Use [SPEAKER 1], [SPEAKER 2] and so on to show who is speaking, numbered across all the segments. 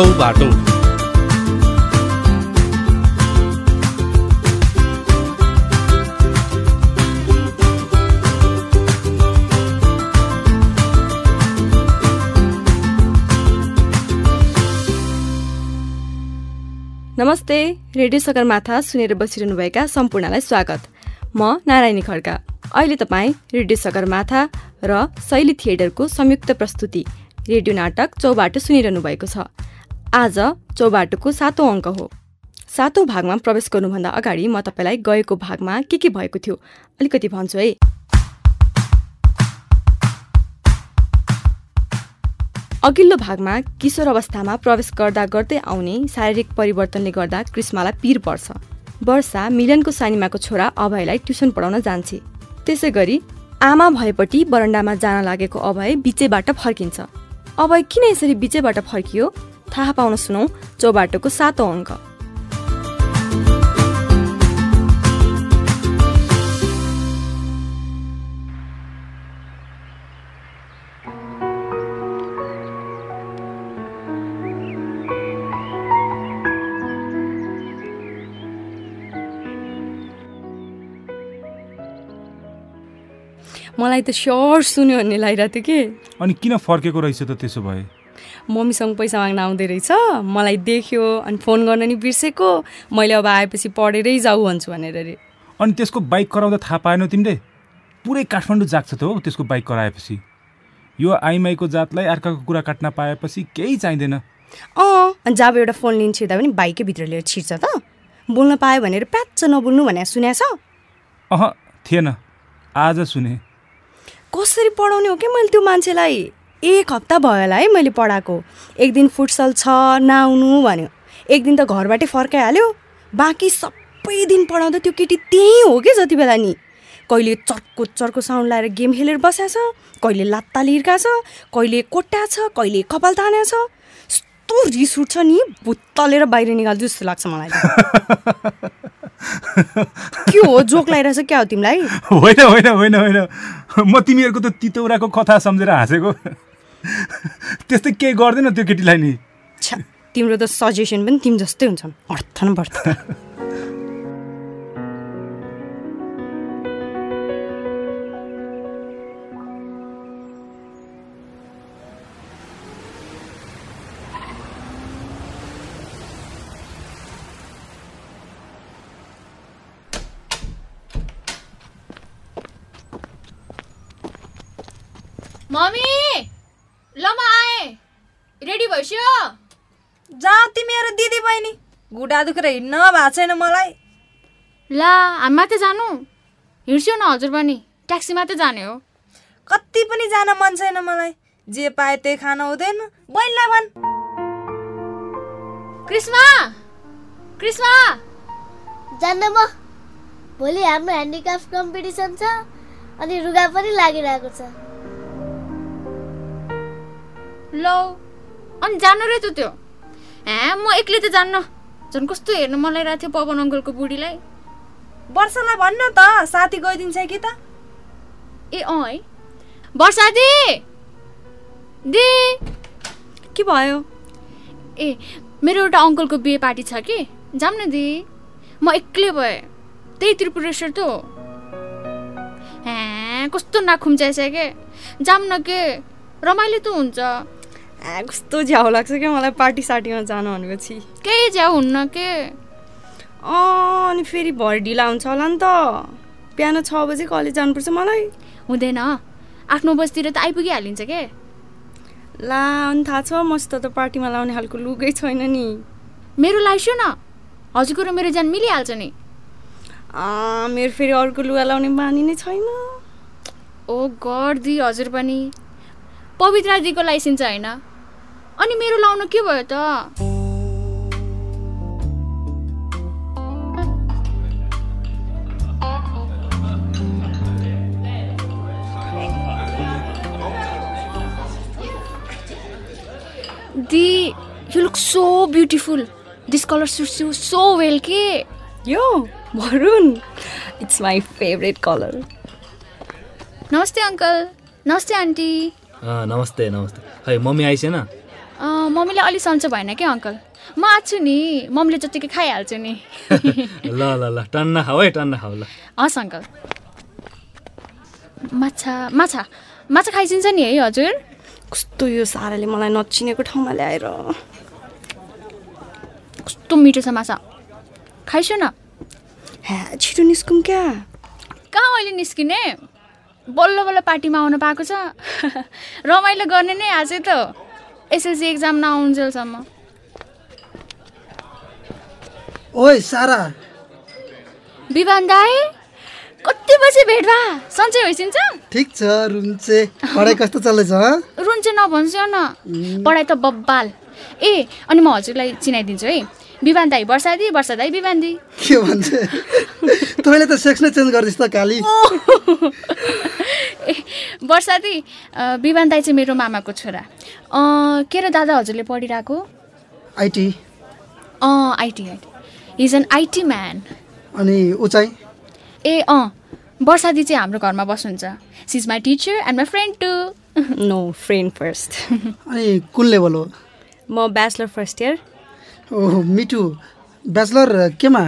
[SPEAKER 1] चौबाटो
[SPEAKER 2] नमस्ते रेडियो सगरमाथा सुनेर बसिरहनुभएका सम्पूर्णलाई स्वागत। म नारायणी खड्का। अहिले तपाईँ रेडियो सगरमाथा र शैली थिएटरको संयुक्त प्रस्तुति रेडियो नाटक चौबाटो सुनिरहनु भएको छ। आज चौबाटोको सातौँ अङ्क हो। सातौँ भागमा प्रवेश गर्नुभन्दा अगाडि म तपाईँलाई गएको भागमा के के भएको थियो? अलिकति भन्छु है। अघिल्लो भागमा किशोर अवस्थामा प्रवेश गर्दा गर्दै आउने शारीरिक परिवर्तनले गर्दा क्रिस्मालाई पिर पर्छ। वर्षा मिलनको सानिमाको छोरा अभयलाई ट्युसन पढाउन जान्छे। त्यसै गरी आमा भएपट्टि बरन्डामा जान लागेको अभय बिचैबाट फर्किन्छ। अभय किन यसरी बिचैबाट फर्कियो? थाहा पाउन सुनौ चौबाटोको सातौँ अङ्क। मलाई त स्योर सुन्यो भन्ने लागिरहेको थियो कि?
[SPEAKER 3] अनि किन फर्केको रहेछ त त्यसो भए?
[SPEAKER 2] मम्मीसँग पैसा माग्न आउँदै रहेछ। मलाई देख्यो अनि फोन गर्न नि बिर्सेको। मैले अब आएपछि पढेरै जाऊ भन्छु भनेर अरे।
[SPEAKER 3] अनि त्यसको बाइक कराउँदा थाहा पाएनौ तिमीले? पुरै काठमाडौँ जाग्छ त हो त्यसको बाइक कराएपछि। यो आइमाईको जातलाई अर्काको कुरा काट्न पाएपछि केही चाहिँदैन।
[SPEAKER 2] अँ अनि जब एउटा फोन लिन छिर्दा पनि बाइकै भित्र लिएर छिर्छ त। बोल्न पायो भनेर प्याच नबोल्नु भनेर सुनेको छ।
[SPEAKER 3] अह थिएन। आज सुने।
[SPEAKER 2] कसरी पढाउने हो क्या मैले त्यो मान्छेलाई? एक हप्ता भयो होला है मैले पढाएको। एक दिन फुटसल छ नआउनु भन्यो। एक दिन त घरबाटै फर्काइहाल्यो। बाँकी सबै दिन पढाउँदा त्यो केटी त्यहीँ हो कि जति बेला नि? कहिले चर्को चर्को साउन्ड लाएर गेम खेलेर बसेको छ कहिले लात्ता लिर्का छ कहिले कोट्या छ कहिले कपाल तान्या छ। यस्तो रिस उठ्छ नि भुत्तलेर बाहिर निकाल्छु जस्तो लाग्छ मलाई। के हो जोक लगाइरहेछ क्या हो तिमीलाई?
[SPEAKER 3] होइन होइन होइन होइन। म तिमीहरूको त तितौराको कथा सम्झेर हाँसेको। त्यस्तै केही गर्दैन त्यो केटीलाई नि।
[SPEAKER 2] तिम्रो त सजेसन पनि तिमी जस्तै हुन्छन्। अर्थ न पर्थ
[SPEAKER 4] मम्मी ल म आएँ। रेडी भइसक्यो?
[SPEAKER 5] जाऊ तिमीहरू दिदी बहिनी घुँडा दुखेर हिँड्न भएको छैन मलाई।
[SPEAKER 4] ला हामी मात्रै जानु। हिँड्छौ न हजुर पनि ट्याक्सी मात्रै जाने हो।
[SPEAKER 5] कति पनि जान मन छैन मलाई। जे पाए त्यही खान हुँदैन। बहिनीलाई भन्।
[SPEAKER 4] क्रिस्मा! क्रिस्मा!
[SPEAKER 6] जान्न म। भोलि हाम्रो ह्यान्डिक्राफ्ट कम्पिटिसन छ अनि रुगा पनि लागिरहेको छ।
[SPEAKER 4] लौ। अनि जानु रे त त्यो। ए म एक्लै त जान्न। झन् कस्तो हेर्नु मन लागिरहेको थियो पवन अङ्कलको बुढीलाई।
[SPEAKER 5] वर्षलाई भन्न त साथी गइदिन्छ कि त?
[SPEAKER 4] ए अँ है। वर्षा दि! दि!
[SPEAKER 2] के भयो?
[SPEAKER 4] ए मेरो एउटा अङ्कलको बिहे पार्टी छ कि? जाऊँ न दि। म एक्लै भएँ। त्यही त्रिपुरेश्वर त हो। हे कस्तो नाखुम्च्याइसक्यो जाऊँ न के। रमाइलो त हुन्छ।
[SPEAKER 2] कस्तो झ्याउ लाग्छ क्या मलाई पार्टी सार्टीमा जानु भनेपछि।
[SPEAKER 4] केही झ्याउ हुन्न के?
[SPEAKER 2] अँ अनि फेरि भरे ढिला हुन्छ होला नि त। बिहान छ बजी कलेज जानुपर्छ मलाई।
[SPEAKER 4] हुँदैन। आफ्नो बसतिर त आइपुगिहालिन्छ के?
[SPEAKER 2] ला अनि थाहा छ मसित त पार्टीमा लाउने खालको लुगै छैन नि।
[SPEAKER 4] मेरो लाइसो न हजुरको र मेरो जान मिलिहाल्छ नि।
[SPEAKER 2] मेरो फेरि अर्को लुगा लाउने बानी नै छैन।
[SPEAKER 4] ओ गड दि हजुर पनि। पवित्रा दिको लाइसेन्स होइन? अनि मेरो लाउनु के भयो त? The you look so beautiful this colour suits you so well के?
[SPEAKER 2] यो भरुन इट्स माई फेभरेट कलर
[SPEAKER 4] नमस्ते अङ्कल नमस्ते आन्टी
[SPEAKER 7] अँ, नमस्ते नमस्ते। खै मम्मी आइसेन
[SPEAKER 4] अँ, मम्मीले अलि सन्चो भएन क्या अङ्कल? म आएको छु नि मम्मीले जतिकै खाइहाल्छु नि।
[SPEAKER 1] ल ल ल टन्न खाऊ है टन्न खाऊ ल।
[SPEAKER 4] हस् अङ्कल। माछा माछा माछा खाइसिन्छ नि है हजुर?
[SPEAKER 2] कस्तो यो साराले मलाई नचिनेको ठाउँमा ल्याएर।
[SPEAKER 4] कस्तो मिठो छ माछा। खाइसु न।
[SPEAKER 2] ह्या छिटो निस्कौँ क्या।
[SPEAKER 4] कहाँ अहिले निस्किने? बल्ल बल्ल पार्टीमा आउनु पाएको छ। रमाइलो गर्ने नै आजै त। एसएलसी एक्जाम नआउन्जेलसम्म।
[SPEAKER 7] ओइ सारा।
[SPEAKER 4] विवान दाई कति बजी भेट भा? सन्चै होइसिन्छ?
[SPEAKER 7] ठिक छ रुन्चे। पढाइ कस्तो चल्दैछ हँ?
[SPEAKER 4] रुन चाहिँ नभन्छु न। पढाइ त बब्बाल। ए अनि म हजुरलाई चिनाइदिन्छु है। विवान दाई वर्षा दिदी वर्षा दाई विवान दी।
[SPEAKER 7] के भन्छ? तैँले त सेक्स नै चेन्ज गरिदिस् त काली।
[SPEAKER 4] ए वर्षा दी अ, विवान दाई चाहिँ मेरो मामाको छोरा। अँ, के र दादा हजुरले पढिरहेको?
[SPEAKER 7] आइटी।
[SPEAKER 4] अँ IT IT. He's an IT man
[SPEAKER 7] अनि ऊ चाहिँ?
[SPEAKER 4] ए अँ वर्षादी चाहिँ हाम्रो घरमा बस्नुहुन्छ। She's my teacher and my friend too
[SPEAKER 2] no friend first
[SPEAKER 7] अनि कुन लेभल हो
[SPEAKER 2] म ब्याचलर फर्स्ट इयर
[SPEAKER 7] ओहो मिठु ब्याचलर केमा?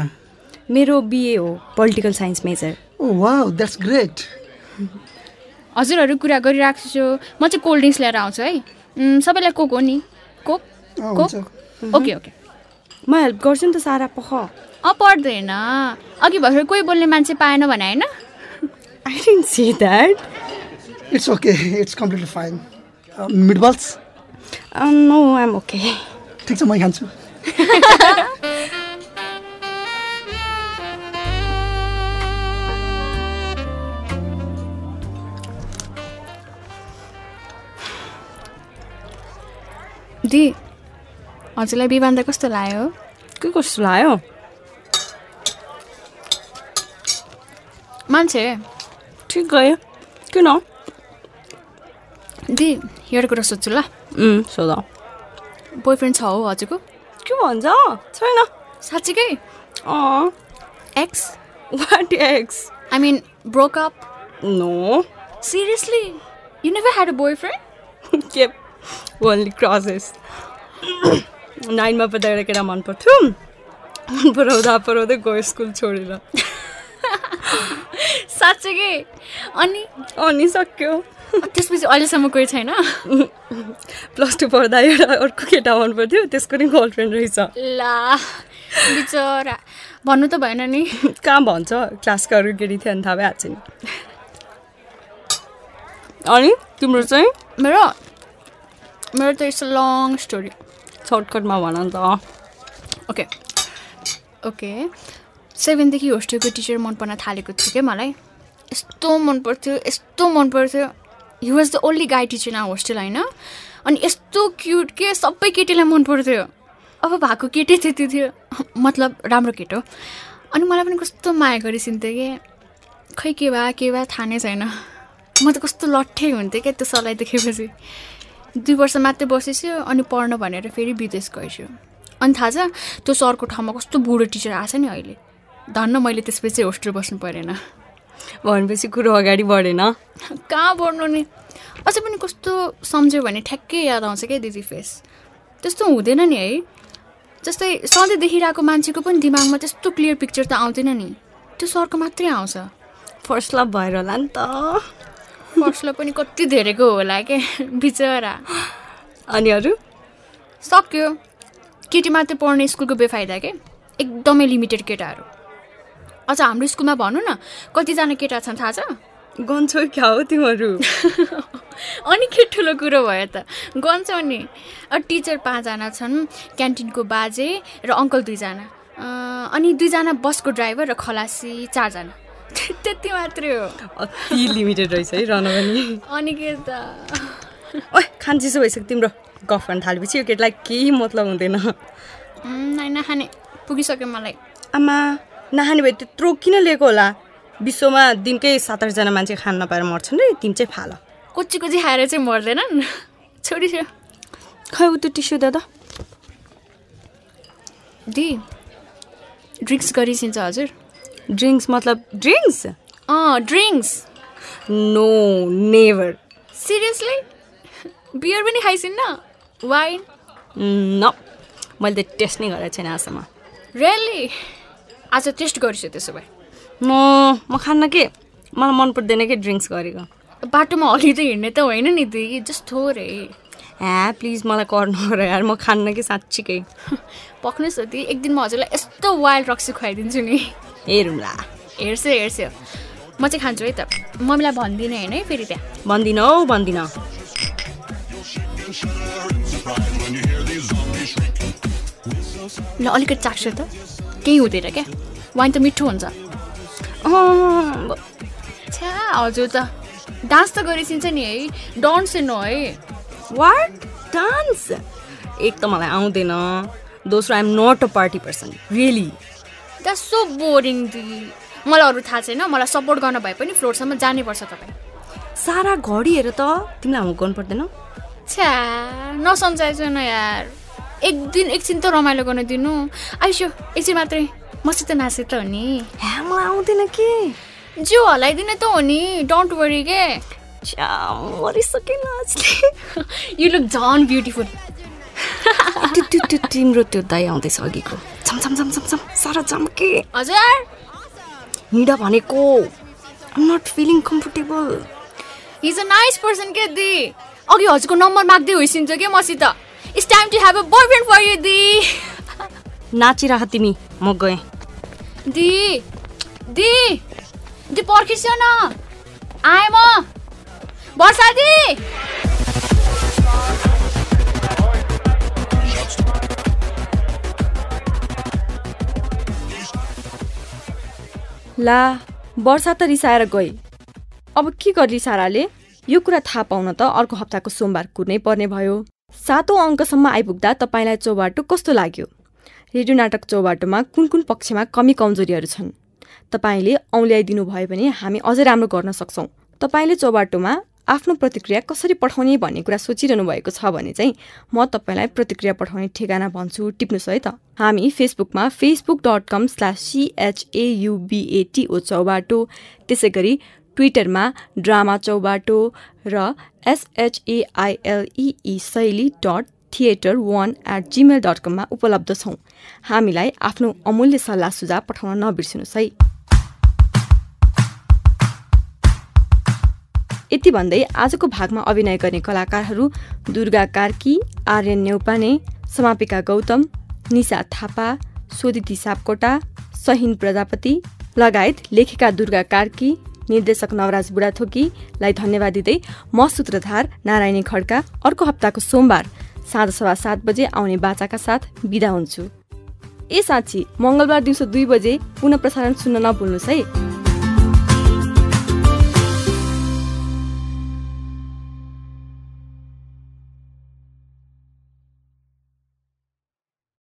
[SPEAKER 2] मेरो बिए हो political science major.
[SPEAKER 7] Oh wow that's great
[SPEAKER 4] हजुरहरू कुरा गरिरहेको छु। म चाहिँ कोल्ड ड्रिङ्क्स लिएर आउँछु है। सबैलाई कोक हो नि? कोक?
[SPEAKER 7] अँ,
[SPEAKER 4] कोक? Okay okay.
[SPEAKER 2] म हेल्प गर्छु नि त सारा पख।
[SPEAKER 4] अँ पर्दैन। अघि भर्खर कोही बोल्ने मान्छे पाएन भने होइन?
[SPEAKER 2] I don't see that
[SPEAKER 7] it's okay it's completely fine meatballs
[SPEAKER 2] no I'm okay
[SPEAKER 7] ठिक छ मै खान्छु।
[SPEAKER 4] दि हजुरलाई विवान त कस्तो लाग्यो?
[SPEAKER 2] के कस्तो लाग्यो?
[SPEAKER 4] मान्छे।
[SPEAKER 2] ठिक गयो। किन?
[SPEAKER 4] दि एउटा कुरा सोध्छु ल।
[SPEAKER 2] सोध।
[SPEAKER 4] बोयफ्रेन्ड छ हो हजुरको?
[SPEAKER 2] के भन्छ छैन
[SPEAKER 4] साँच्चीकै
[SPEAKER 2] अँ
[SPEAKER 4] ex
[SPEAKER 2] what ex
[SPEAKER 4] I mean breakup
[SPEAKER 2] no
[SPEAKER 4] seriously you never had a boyfriend
[SPEAKER 2] के ओन्ली क्रसेस नाइनमा पढ्दा एउटा केटा मन पर्थ्यो मन पराउँदा पराउँदै गयो स्कुल छोडेर
[SPEAKER 4] साँच्चीकै अनि
[SPEAKER 2] अनि सक्यो
[SPEAKER 4] त्यसपछि अहिलेसम्म कोही छैन।
[SPEAKER 2] प्लस टू पढ्दा एउटा अर्को केटा मन पर्थ्यो त्यसको नि गर्लफ्रेन्ड रहेछ।
[SPEAKER 4] ला बिचरा। भन्नु त भएन नि।
[SPEAKER 2] कहाँ भन्छ? क्लासका अरू केटी थियो भने थाहा भइहाल्छ नि। अनि तिम्रो चाहिँ?
[SPEAKER 4] मेरो मेरो त इट्स अ लङ स्टोरी
[SPEAKER 2] सर्टकटमा भन त।
[SPEAKER 4] ओके ओके सेभेनदेखि होस्टेलको टिचर मन पर्न थालेको थियो क्या मलाई। यस्तो मन पर्थ्यो यस्तो मन पर्थ्यो he was the only guy teacher न होस्टेल होइन अनि यस्तो क्युट के सबै केटीलाई मन पर्थ्यो अब भएको केटी त्यति थियो मतलब राम्रो केटो अनि मलाई पनि कस्तो माया गरिसिन्थ्यो कि खै के भए के भए थाहा नै छैन म त कस्तो लट्ठै हुन्थेँ क्या त्यो सरलाई देखेपछि दुई वर्ष मात्रै बसेछु अनि पढ्न भनेर फेरि विदेश गएछु अनि थाहा छ त्यो सरको ठाउँमा कस्तो बुढो टिचर आएको नि अहिले धन्न मैले त्यसपछि होस्टेल बस्नु परेन
[SPEAKER 2] भनेपछि कुरो अगाडि बढेन
[SPEAKER 4] कहाँ पढ्नु नि? अझै पनि कस्तो सम्झ्यो भने ठ्याक्कै याद आउँछ क्या दिदी फेस। त्यस्तो हुँदैन नि है। जस्तै सधैँ देखिरहेको मान्छेको पनि दिमागमा त्यस्तो क्लियर पिक्चर त आउँदैन नि। त्यो सरको मात्रै आउँछ।
[SPEAKER 2] फर्स्ट लभ भएर होला नि त।
[SPEAKER 4] फर्स्टलाई पनि कति धेरैको होला के बिचरा।
[SPEAKER 2] अनि अरू?
[SPEAKER 4] सक्यो। केटी मात्रै पढ्ने स्कुलको बेफाइदा के? एकदमै लिमिटेड केटाहरू। अझ हाम्रो स्कुलमा भनौँ न कतिजना केटा छन् थाहा छ?
[SPEAKER 2] गन्छौ क्या हो तिमीहरू?
[SPEAKER 4] अनि के ठुलो कुरो भयो त। गन्छौ नि। अ, टिचर पाँचजना छन् क्यान्टिनको बाजे र अङ्कल दुईजना। अनि दुईजना बसको ड्राइभर र खलासी चारजना। त्यति मात्रै हो।
[SPEAKER 2] अति लिमिटेड रहेछ है रहन पनि।
[SPEAKER 4] अनि के त?
[SPEAKER 2] ओए खान चिसो भइसक्यो। तिम्रो गफ गर्न थालेपछि यो केटीलाई केही मतलब हुँदैन।
[SPEAKER 4] नाइ नखाने। पुगिसक्यो मलाई।
[SPEAKER 2] आमा नखाने भए त्यत्रो किन लिएको होला? विश्वमा दिनकै सात आठजना मान्छे खान नपाएर मर्छन् रे तिमी चाहिँ फाल।
[SPEAKER 4] कोची कोची खाएर चाहिँ मर्दैनन्? छोडी छ।
[SPEAKER 2] खै उ त्यो टिस्यु दादा।
[SPEAKER 4] दि ड्रिङ्क्स गरिसिन्छ हजुर।
[SPEAKER 2] ड्रिङ्क्स मतलब ड्रिङ्क्स?
[SPEAKER 4] अँ drinks.
[SPEAKER 2] No never.
[SPEAKER 4] Seriously? Beer पनि खाइसिन्न? वाइन?
[SPEAKER 8] न। मैले त टेस्ट नै गरेको छैन आजसम्म।
[SPEAKER 4] रियली आज टेस्ट गरिसु त्यसो भए।
[SPEAKER 8] म म खान्न के मलाई मन पर्दैन कि ड्रिङ्क्स गरेको।
[SPEAKER 4] बाटोमा हलिँदै हिँड्ने त होइन नि दिदी जस्ट थोरै
[SPEAKER 8] ह्या प्लिज मलाई कर्नु यार म खान्न कि साँच्चीकै।
[SPEAKER 4] पक्नुहोस् हो ती एक दिन म हजुरलाई यस्तो वाइल्ड रक्सी खुवाइदिन्छु नि।
[SPEAKER 8] हेरौँला
[SPEAKER 4] हेर्छु हेर्छु। म चाहिँ खान्छु है त। मम्मीलाई भन्दिनँ होइन है फेरि त्यहाँ।
[SPEAKER 8] भन्दिनँ हौ भन्दिनँ।
[SPEAKER 4] ल अलिकति चाख्छु त। केही हुँदैन क्या? वाइन त मिठो हुन्छ। छ्या हजुर त। डान्स त गरिसिन्छ नि है। डन्स सेन्नु है
[SPEAKER 8] वाट डान्स? एक त मलाई आउँदैन। दोस्रो I'm not a party person really
[SPEAKER 4] that so boring the. मलाई अरू थाहा छैन। मलाई सपोर्ट गर्न भए पनि फ्लोरसम्म जानुपर्छ तपाईँ।
[SPEAKER 8] सारा घडी हेर त। तिमीलाई हम गर्नु पर्दैन।
[SPEAKER 4] छ्या नसम्झाएछु न यार। एक दिन एकछिन त रमाइलो गर्न दिनु। आइसो एकछिन मात्रै। मसित नाचे त हो नि।
[SPEAKER 8] मलाई आउँदैन के?
[SPEAKER 4] जिउ हल्लाइदिने त हो नि डोन्ट वरी के? यु लुक झन ब्युटिफुल
[SPEAKER 8] त्यो त्यो त्यो तिम्रो त्यो दाइ आउँदैछ अघिको। सारा चम्के
[SPEAKER 4] हजुर।
[SPEAKER 8] हिँड भनेको। I'm not feeling comfortable
[SPEAKER 4] is a nice person के दि? अघि हजुरको नम्बर माग्दै होइसिन्छ क्या मसित? It's time to have a boyfriend for you the.
[SPEAKER 8] नाचिराख तिमी म गएँ।
[SPEAKER 4] दि दि दि पर्खिस न। आएँ म। वर्षा दि।
[SPEAKER 8] ला वर्षा त रिसाएर गई। अब के गर्ली साराले? यो कुरा थाहा पाउन त अर्को हप्ताको सोमबार कुर्नै पर्ने भयो। सातौँ अङ्कसम्म आइपुग्दा तपाईँलाई चौबाटो कस्तो लाग्यो? रेडियो नाटक चौबाटोमा कुन कुन पक्षमा कमी कमजोरीहरू छन्? तपाईँले औल्याइदिनु भयो भने हामी अझै राम्रो गर्न सक्छौँ। तपाईँले चौबाटोमा आफ्नो प्रतिक्रिया कसरी पठाउने भन्ने कुरा सोचिरहनु भएको छ भने चाहिँ म तपाईँलाई प्रतिक्रिया पठाउने ठेगाना भन्छु टिप्नुहोस् है त। हामी फेसबुकमा Facebook dot com slash सिएचएयुबिएटिओ Chaubato त्यसै गरी ट्विटरमा ड्रामा चौबाटो र एसएचएआइएलइई शैली dot theatre one at Gmail dot कममा उपलब्ध छौँ। हामीलाई आफ्नो अमूल्य सल्लाह सुझाव पठाउन नबिर्सिनुहोस् है। यति भन्दै आजको भागमा अभिनय गर्ने कलाकारहरू दुर्गा कार्की आर्यन नेौपाने समापिका गौतम निशा थापा सोदिती सापकोटा सहिन प्रजापति लगायत लेखिका दुर्गा कार्की निर्देशक नवराज बुढाथोकीलाई धन्यवाद दिँदै म सूत्रधार नारायणी खड्का। अर्को हप्ताको सोमबार साँझ सवा सात बजे आउने बाचाका साथ बिदा हुन्छु। ए साँच्ची मङ्गलबार दिउँसो दुई बजे पुनः प्रसारण सुन्न नभुल्नुहोस् है।